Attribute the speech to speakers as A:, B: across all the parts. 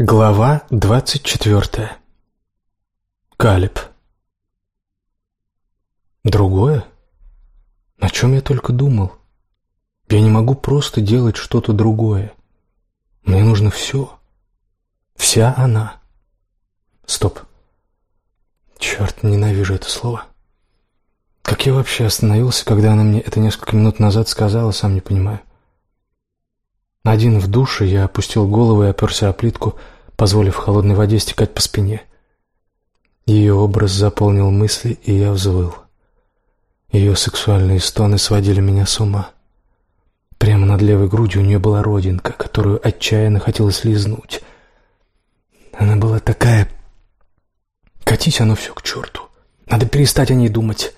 A: Глава двадцать четвертая. Калиб. Другое? О чем я только думал? Я не могу просто делать что-то другое. Мне нужно все. Вся она. Стоп. Черт, ненавижу это слово. Как я вообще остановился, когда она мне это несколько минут назад сказала, сам не понимаю. Один в душе я опустил голову и оперся о плитку, позволив холодной воде стекать по спине. Ее образ заполнил мысли, и я взвыл. Ее сексуальные стоны сводили меня с ума. Прямо над левой грудью у нее была родинка, которую отчаянно хотелось лизнуть. Она была такая... Катись оно все к черту. Надо перестать о ней думать.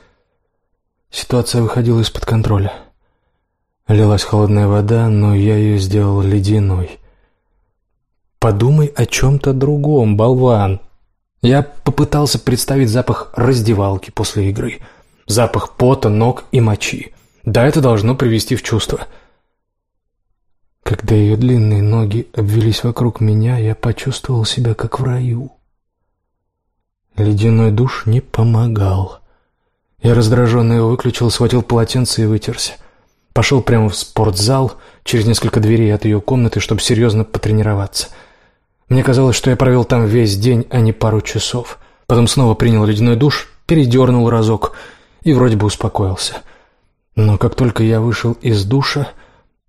A: Ситуация выходила из-под контроля. Лилась холодная вода, но я ее сделал ледяной. «Подумай о чем-то другом, болван!» Я попытался представить запах раздевалки после игры. Запах пота, ног и мочи. Да, это должно привести в чувство. Когда ее длинные ноги обвелись вокруг меня, я почувствовал себя как в раю. Ледяной душ не помогал. Я раздраженно его выключил, схватил полотенце и вытерся. Пошел прямо в спортзал, через несколько дверей от ее комнаты, чтобы серьезно потренироваться. Мне казалось, что я провел там весь день, а не пару часов. Потом снова принял ледяной душ, передернул разок и вроде бы успокоился. Но как только я вышел из душа,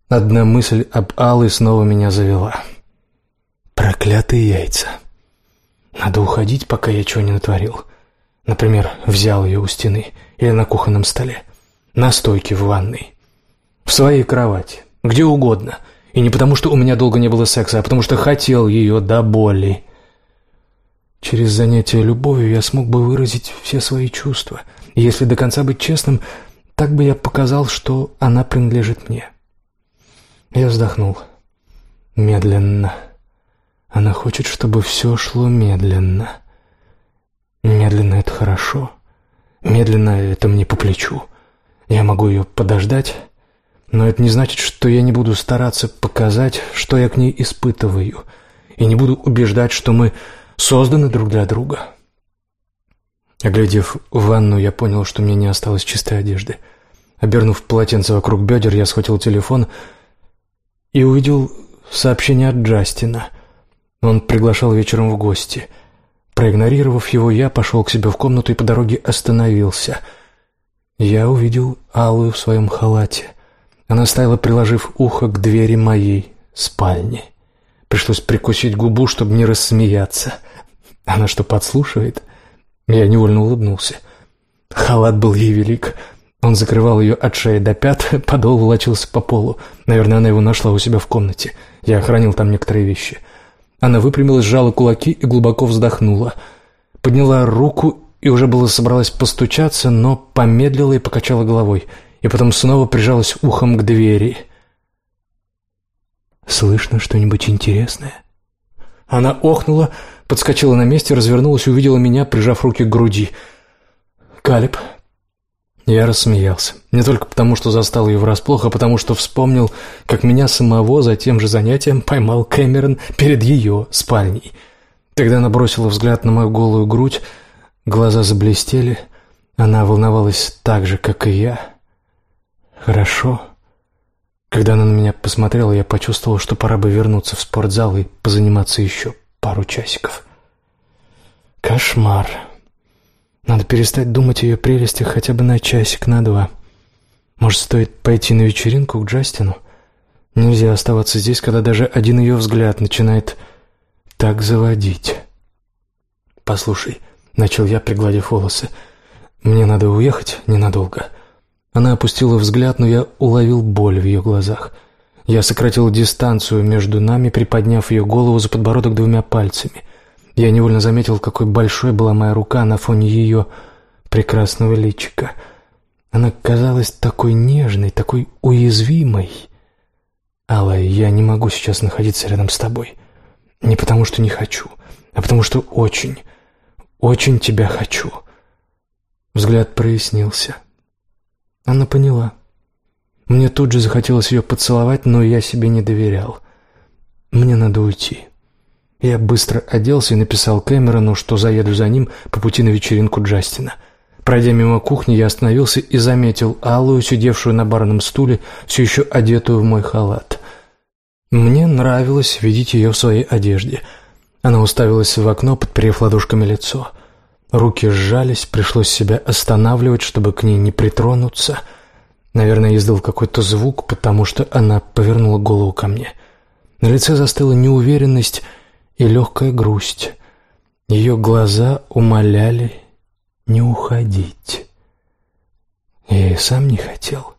A: одна мысль об Алле снова меня завела. Проклятые яйца. Надо уходить, пока я чего не натворил. Например, взял ее у стены или на кухонном столе, на стойке в ванной. В своей кровати, где угодно. И не потому, что у меня долго не было секса, а потому что хотел ее до боли. Через занятие любовью я смог бы выразить все свои чувства. И если до конца быть честным, так бы я показал, что она принадлежит мне. Я вздохнул. Медленно. Она хочет, чтобы все шло медленно. Медленно — это хорошо. Медленно — это мне по плечу. Я могу ее подождать, но это не значит, что я не буду стараться показать, что я к ней испытываю, и не буду убеждать, что мы созданы друг для друга. Оглядев ванну, я понял, что мне не осталось чистой одежды. Обернув полотенце вокруг бедер, я схватил телефон и увидел сообщение от Джастина. Он приглашал вечером в гости. Проигнорировав его, я пошел к себе в комнату и по дороге остановился. Я увидел Аллу в своем халате — она стояла, приложив ухо к двери моей спальни. Пришлось прикусить губу, чтобы не рассмеяться. Она что, подслушивает? Я невольно улыбнулся. Халат был ей велик. Он закрывал ее от шеи до пят, подол волочился по полу. Наверное, она его нашла у себя в комнате. Я хранил там некоторые вещи. Она выпрямилась, сжала кулаки и глубоко вздохнула. Подняла руку и уже было собралась постучаться, но помедлила и покачала головой — и потом снова прижалась ухом к двери. «Слышно что-нибудь интересное?» Она охнула, подскочила на месте, развернулась увидела меня, прижав руки к груди. «Калиб». Я рассмеялся. Не только потому, что застал ее врасплох, а потому, что вспомнил, как меня самого за тем же занятием поймал Кэмерон перед ее спальней. Тогда она бросила взгляд на мою голую грудь, глаза заблестели. Она волновалась так же, как и я. Хорошо. Когда она на меня посмотрела, я почувствовал, что пора бы вернуться в спортзал и позаниматься еще пару часиков. Кошмар. Надо перестать думать о ее прелестях хотя бы на часик, на два. Может, стоит пойти на вечеринку к Джастину? Нельзя оставаться здесь, когда даже один ее взгляд начинает так заводить. «Послушай», — начал я, пригладив волосы, — «мне надо уехать ненадолго». Она опустила взгляд, но я уловил боль в ее глазах. Я сократил дистанцию между нами, приподняв ее голову за подбородок двумя пальцами. Я невольно заметил, какой большой была моя рука на фоне ее прекрасного личика. Она казалась такой нежной, такой уязвимой. Алла, я не могу сейчас находиться рядом с тобой. Не потому, что не хочу, а потому, что очень, очень тебя хочу. Взгляд прояснился. Она поняла. Мне тут же захотелось ее поцеловать, но я себе не доверял. Мне надо уйти. Я быстро оделся и написал Кэмерону, что заеду за ним по пути на вечеринку Джастина. Пройдя мимо кухни, я остановился и заметил Аллу, сидевшую на барном стуле, все еще одетую в мой халат. Мне нравилось видеть ее в своей одежде. Она уставилась в окно, подперев ладошками лицо. Руки сжались, пришлось себя останавливать, чтобы к ней не притронуться. Наверное, издал какой-то звук, потому что она повернула голову ко мне. На лице застыла неуверенность и легкая грусть. Ее глаза умоляли не уходить. Я и сам не хотел.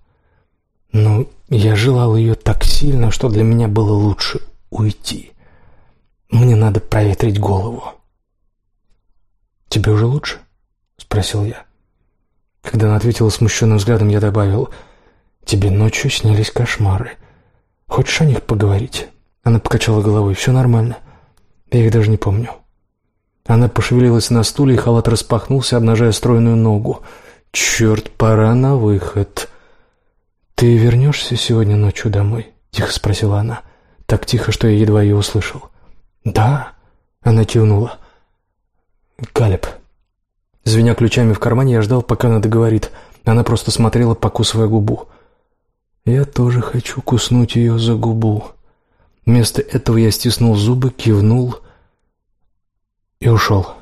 A: Но я желал ее так сильно, что для меня было лучше уйти. Мне надо проветрить голову. «Тебе уже лучше?» — спросил я. Когда она ответила смущенным взглядом, я добавил, «Тебе ночью снились кошмары. Хочешь о них поговорить?» Она покачала головой. «Все нормально. Я их даже не помню». Она пошевелилась на стуле, и халат распахнулся, обнажая стройную ногу. «Черт, пора на выход!» «Ты вернешься сегодня ночью домой?» — тихо спросила она. Так тихо, что я едва ее услышал. «Да?» — она кивнула. «Калеб». Звеня ключами в кармане, я ждал, пока она договорит. Она просто смотрела, покусывая губу. «Я тоже хочу куснуть ее за губу». Вместо этого я стиснул зубы, кивнул и ушел.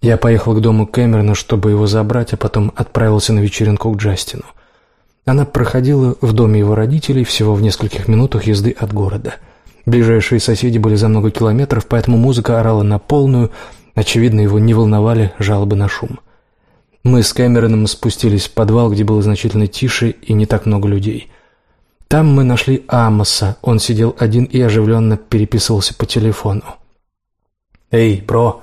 A: Я поехал к дому Кэмерона, чтобы его забрать, а потом отправился на вечеринку к Джастину. Она проходила в доме его родителей всего в нескольких минутах езды от города. Ближайшие соседи были за много километров, поэтому музыка орала на полную, очевидно, его не волновали жалобы на шум. Мы с Кэмероном спустились в подвал, где было значительно тише и не так много людей. Там мы нашли Амоса, он сидел один и оживленно переписывался по телефону. «Эй, бро,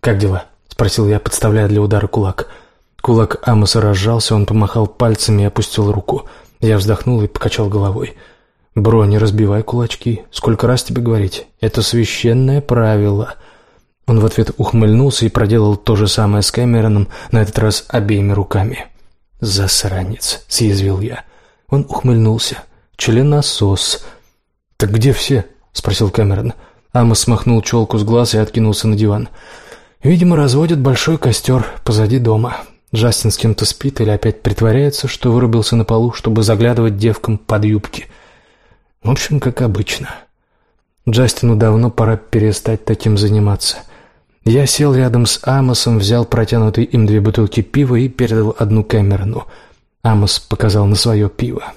A: как дела?» — спросил я, подставляя для удара кулак. Кулак Амоса разжался, он помахал пальцами и опустил руку. Я вздохнул и покачал головой. «Бро, не разбивай кулачки. Сколько раз тебе говорить? Это священное правило». Он в ответ ухмыльнулся и проделал то же самое с Кэмероном, на этот раз обеими руками. «Засранец», — съязвил я. Он ухмыльнулся. «Членосос». «Так где все?» — спросил Кэмерон. Амос смахнул челку с глаз и откинулся на диван. «Видимо, разводят большой костер позади дома. Джастин с кем-то спит или опять притворяется, что вырубился на полу, чтобы заглядывать девкам под юбки. В общем, как обычно. Джастину давно пора перестать таким заниматься. Я сел рядом с Амосом, взял протянутые им две бутылки пива и передал одну Кэмерону. Амос показал на свое пиво.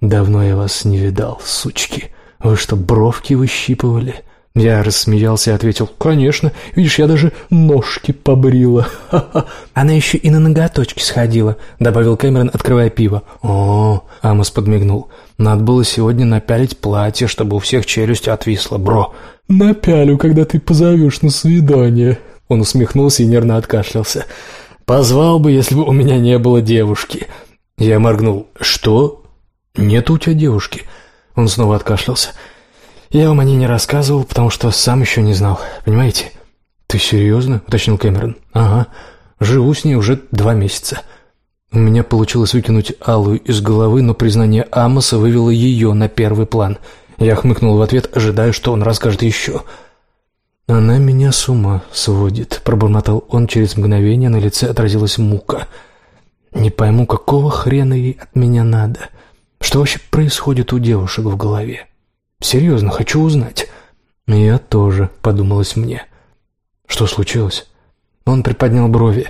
A: «Давно я вас не видал, сучки. Вы что, бровки выщипывали?» Я рассмеялся и ответил, «Конечно, видишь, я даже ножки побрила». «Она еще и на ноготочки сходила», — добавил Кэмерон, открывая пиво. «О, — Амос подмигнул, — надо было сегодня напялить платье, чтобы у всех челюсть отвисла, бро». «Напялю, когда ты позовешь на свидание». Он усмехнулся и нервно откашлялся. «Позвал бы, если бы у меня не было девушки». Я моргнул. «Что? Нет у тебя девушки?» Он снова откашлялся. Я вам о ней не рассказывал, потому что сам еще не знал, понимаете? Ты серьезно? уточнил Кэмерон. Ага. Живу с ней уже два месяца. У меня получилось выкинуть Аллу из головы, но признание Амоса вывело ее на первый план. Я хмыкнул в ответ, ожидая, что он расскажет еще. «Она меня с ума сводит», — пробормотал он через мгновение, на лице отразилась мука. «Не пойму, какого хрена ей от меня надо? Что вообще происходит у девушек в голове?» Серьезно, хочу узнать». «Я тоже», — подумалось мне. «Что случилось?» Он приподнял брови.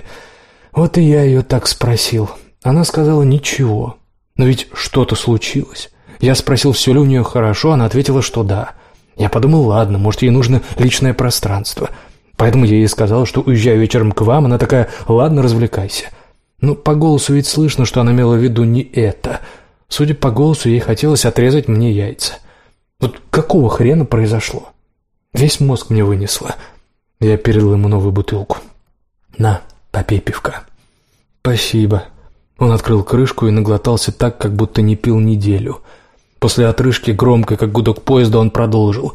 A: «Вот и я ее так спросил. Она сказала ничего. Но ведь что-то случилось. Я спросил, все ли у нее хорошо, она ответила, что да. Я подумал, ладно, может, ей нужно личное пространство. Поэтому я ей сказал, что уезжаю вечером к вам. Она такая, ладно, развлекайся. Ну, по голосу ведь слышно, что она имела в виду не это. Судя по голосу, ей хотелось отрезать мне яйца. Вот какого хрена произошло? Весь мозг мне вынесло. Я передал ему новую бутылку. «На, попей пивка». «Спасибо». Он открыл крышку и наглотался так, как будто не пил неделю. После отрыжки, громко, как гудок поезда, он продолжил.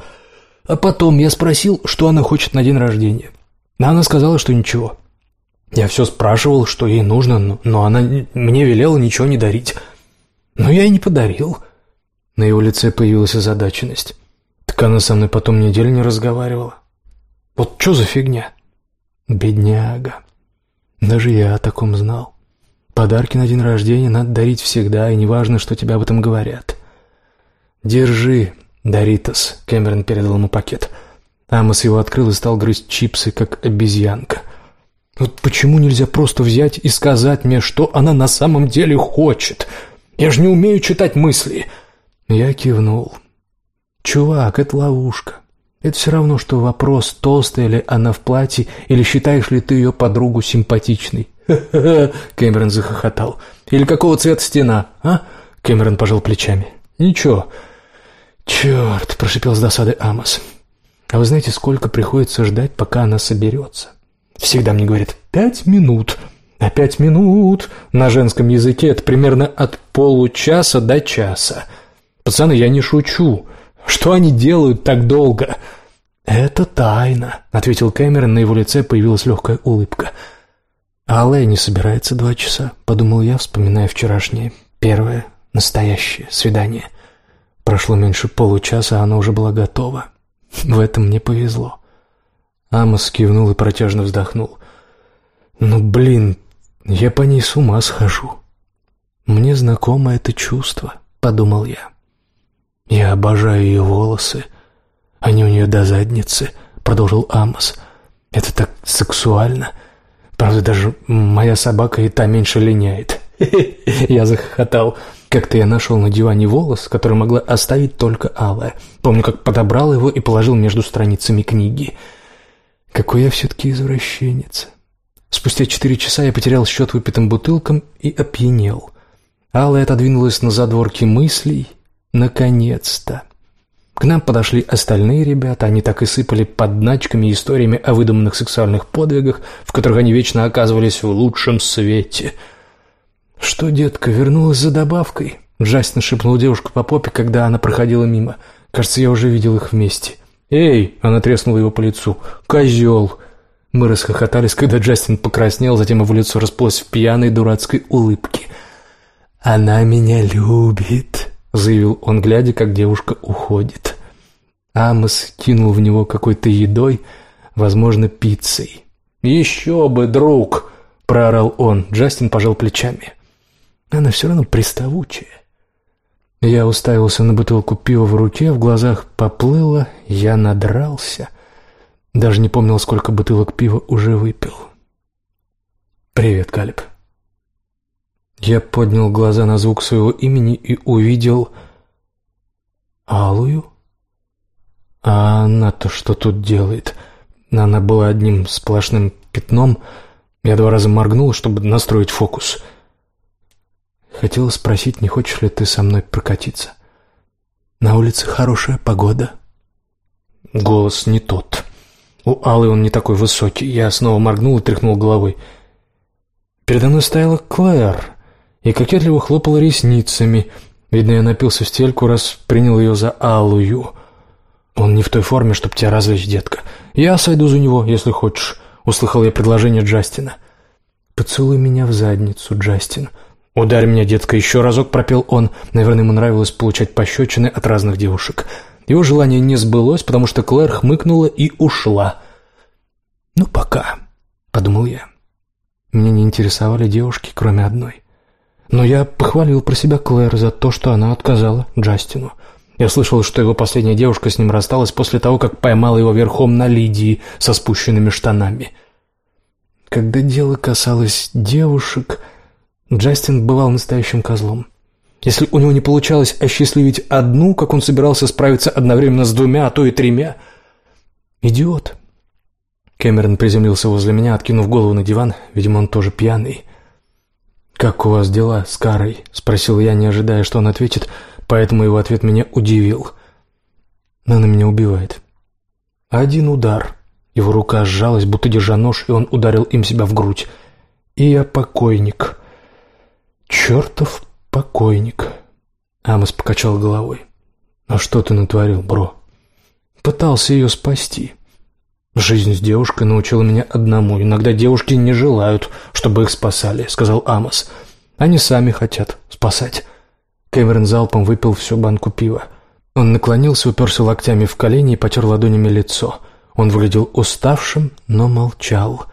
A: А потом я спросил, что она хочет на день рождения. А она сказала, что ничего. Я все спрашивал, что ей нужно, но она мне велела ничего не дарить. Но я и не подарил. На его лице появилась озадаченность. «Так она со мной потом неделю не разговаривала. Вот что за фигня? Бедняга. Даже я о таком знал. Подарки на день рождения надо дарить всегда, и неважно, что тебе об этом говорят. «Держи, Доритас», — Кэмерон передал ему пакет. Амос его открыл и стал грызть чипсы, как обезьянка. «Вот почему нельзя просто взять и сказать мне, что она на самом деле хочет? Я же не умею читать мысли!» Я кивнул. «Чувак, это ловушка. Это все равно, что вопрос, толстая ли она в платье, или считаешь ли ты ее подругу симпатичной. «Ха-ха-ха!» — Кэмерон захохотал. «Или какого цвета стена, а?» — Кэмерон пожал плечами. «Ничего». «Черт!» — прошипел с досады Амос. «А вы знаете, сколько приходится ждать, пока она соберется?» Всегда мне говорят «пять минут». А пять минут на женском языке — это примерно от получаса до часа. Пацаны, я не шучу. Что они делают так долго?» «Это тайна», — ответил Кэмерон, на его лице появилась легкая улыбка. «Алле не собирается два часа», — подумал я, вспоминая вчерашнее, первое, настоящее свидание. Прошло меньше получаса, а она уже была готова. В этом мне повезло. Амос кивнул и протяжно вздохнул. «Ну, блин, я по ней с ума схожу». «Мне знакомо это чувство», — подумал я. «Я обожаю ее волосы. Они у нее до задницы», — продолжил Амос. «Это так сексуально. Правда, даже моя собака и та меньше линяет». Я захохотал. Как-то я нашел на диване волос, который могла оставить только Алая. Помню, как подобрал его и положил между страницами книги. Какой я все-таки извращенец. Спустя четыре часа я потерял счет выпитым бутылкам и опьянел. Алая отодвинулась на задворки мыслей. Наконец-то. К нам подошли остальные ребята, они так и сыпали подначками и историями о выдуманных сексуальных подвигах, в которых они вечно оказывались в лучшем свете. «Что, детка, вернулась за добавкой?» Джастин шепнул девушку по попе, когда она проходила мимо. «Кажется, я уже видел их вместе». «Эй!» — она треснула его по лицу. «Козел!» Мы расхохотались, когда Джастин покраснел, затем его лицо расплылось в пьяной дурацкой улыбке. «Она меня любит!» — заявил он, глядя, как девушка уходит. Амос кинул в него какой-то едой, возможно, пиццей. «Еще бы, друг!» — проорал он. Джастин пожал плечами. «Она все равно приставучая». Я уставился на бутылку пива в руке, в глазах поплыло, я надрался. Даже не помнил, сколько бутылок пива уже выпил. «Привет, Калиб», я поднял глаза на звук своего имени и увидел... Алую? А она-то что тут делает? Она была одним сплошным пятном. Я два раза моргнул, чтобы настроить фокус. Хотела спросить, не хочешь ли ты со мной прокатиться? На улице хорошая погода. Голос не тот. У Аллы он не такой высокий. Я снова моргнул и тряхнул головой. Передо мной стояла Клэр и кокетливо хлопала ресницами. Видно, я напился в стельку, раз принял ее за алую. Он не в той форме, чтоб тебя развлечь, детка. Я сойду за него, если хочешь, услыхал я предложение Джастина. Поцелуй меня в задницу, Джастин. Ударь меня, детка, еще разок пропел он. Наверное, ему нравилось получать пощечины от разных девушек. Его желание не сбылось, потому что Клэр хмыкнула и ушла. «Ну, пока», — подумал я. Меня не интересовали девушки, кроме одной. Но я похвалил про себя Клэр за то, что она отказала Джастину. Я слышал, что его последняя девушка с ним рассталась после того, как поймала его верхом на Лидии со спущенными штанами. Когда дело касалось девушек, Джастин бывал настоящим козлом. Если у него не получалось осчастливить одну, как он собирался справиться одновременно с двумя, а то и тремя. Идиот. Кэмерон приземлился возле меня, откинув голову на диван. Видимо, он тоже пьяный. «Как у вас дела с Карой?» — спросил я, не ожидая, что он ответит, поэтому его ответ меня удивил. «Она меня убивает». Один удар. Его рука сжалась, будто держа нож, и он ударил им себя в грудь. И я покойник. Чертов покойник. Амос покачал головой. «А что ты натворил, бро?» «Пытался ее спасти». «Жизнь с девушкой научила меня одному. Иногда девушки не желают, чтобы их спасали», — сказал Амос. «Они сами хотят спасать». Кэмерон залпом выпил всю банку пива. Он наклонился, уперся локтями в колени и потер ладонями лицо. Он выглядел уставшим, но молчал.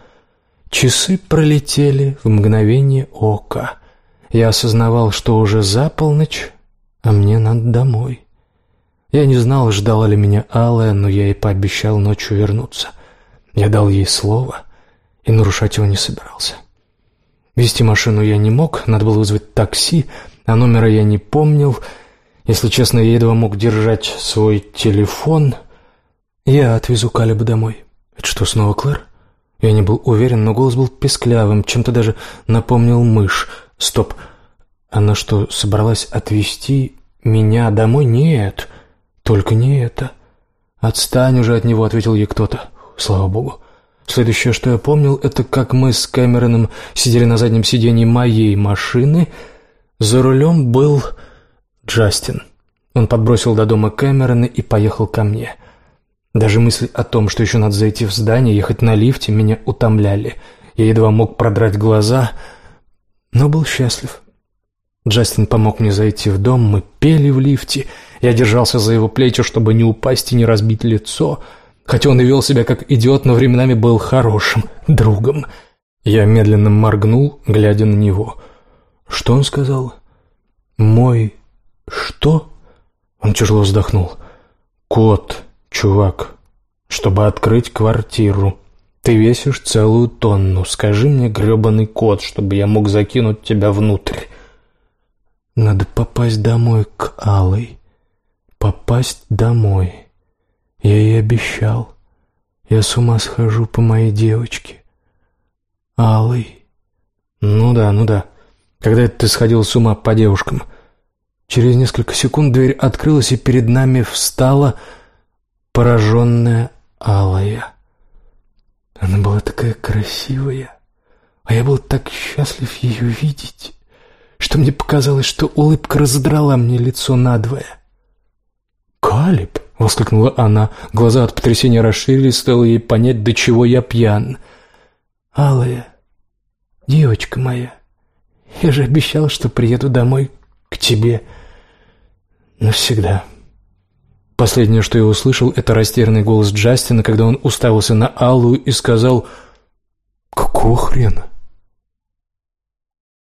A: Часы пролетели в мгновение ока. Я осознавал, что уже за полночь, а мне надо домой. Я не знал, ждала ли меня Алая, но я ей пообещал ночью вернуться. Я дал ей слово и нарушать его не собирался. Вести машину я не мог, надо было вызвать такси, а номера я не помнил. Если честно, я едва мог держать свой телефон. Я отвезу Калиба домой. Это что, снова Клэр? Я не был уверен, но голос был песклявым, чем-то даже напомнил мышь. Стоп, она что, собралась отвезти меня домой? Нет, только не это. «Отстань уже от него», — ответил ей кто-то. Слава богу. Следующее, что я помнил, это как мы с Кэмероном сидели на заднем сиденье моей машины. За рулем был Джастин. Он подбросил до дома Кэмерона и поехал ко мне. Даже мысли о том, что еще надо зайти в здание, ехать на лифте, меня утомляли. Я едва мог продрать глаза, но был счастлив. Джастин помог мне зайти в дом, мы пели в лифте. Я держался за его плечи, чтобы не упасть и не разбить лицо — Хотя он и вел себя как идиот, но временами был хорошим другом. Я медленно моргнул, глядя на него. «Что он сказал?» «Мой... что?» Он тяжело вздохнул. «Кот, чувак, чтобы открыть квартиру. Ты весишь целую тонну. Скажи мне гребаный код, чтобы я мог закинуть тебя внутрь». «Надо попасть домой к Алой. Попасть домой». Я ей обещал. Я с ума схожу по моей девочке. Алый. Ну да, ну да. Когда это ты сходил с ума по девушкам? Через несколько секунд дверь открылась, и перед нами встала пораженная Алая. Она была такая красивая, а я был так счастлив ее видеть, что мне показалось, что улыбка разодрала мне лицо надвое. «Калиб!» — воскликнула она. Глаза от потрясения расширились, стало ей понять, до чего я пьян. «Алая, девочка моя, я же обещал, что приеду домой к тебе навсегда». Последнее, что я услышал, это растерянный голос Джастина, когда он уставился на Аллу и сказал «Какого хрена?»